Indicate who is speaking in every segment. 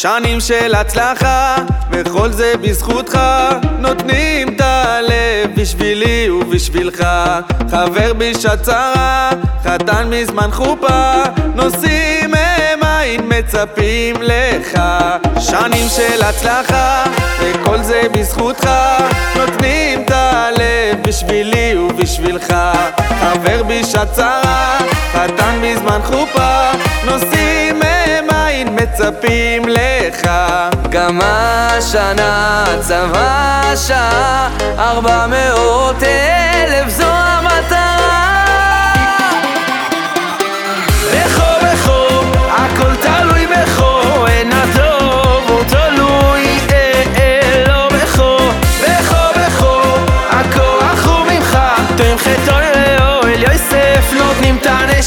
Speaker 1: שנים של הצלחה, וכל זה בזכותך. נותנים את הלב בשבילי ובשבילך. חבר בשעת צרה, חתן מזמן חופה. עין מצפים לך. שנים של הצלחה, וכל זה בזכותך. נותנים את הלב בשבילי ובשבילך. חבר בשעת צרה, חתן מזמן חופה. נושאים הם עין מצפים לך.
Speaker 2: גם השנה צבא שעה ארבע מאות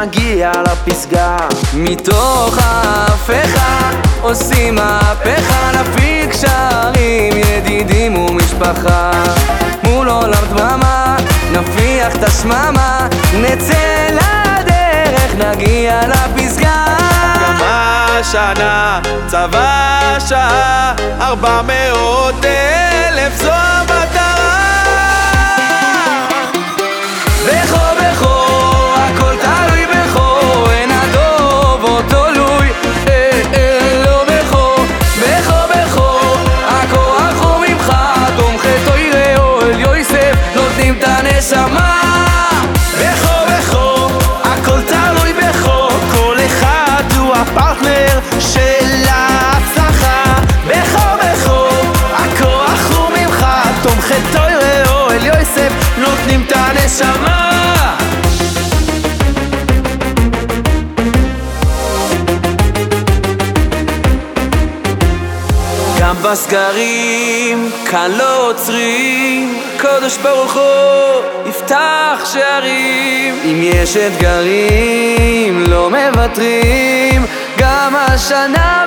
Speaker 2: נגיע לפסגה. מתוך ההפכה עושים מהפכה נפיל קשרים ידידים ומשפחה. מול עולם דממה נפיח את השממה נצא לדרך נגיע לפסגה.
Speaker 1: גם השנה צבא שעה ארבע מאות
Speaker 2: בסגרים כאן לא עוצרים קודש ברוך הוא יפתח שערים אם יש אתגרים לא מוותרים גם השנה.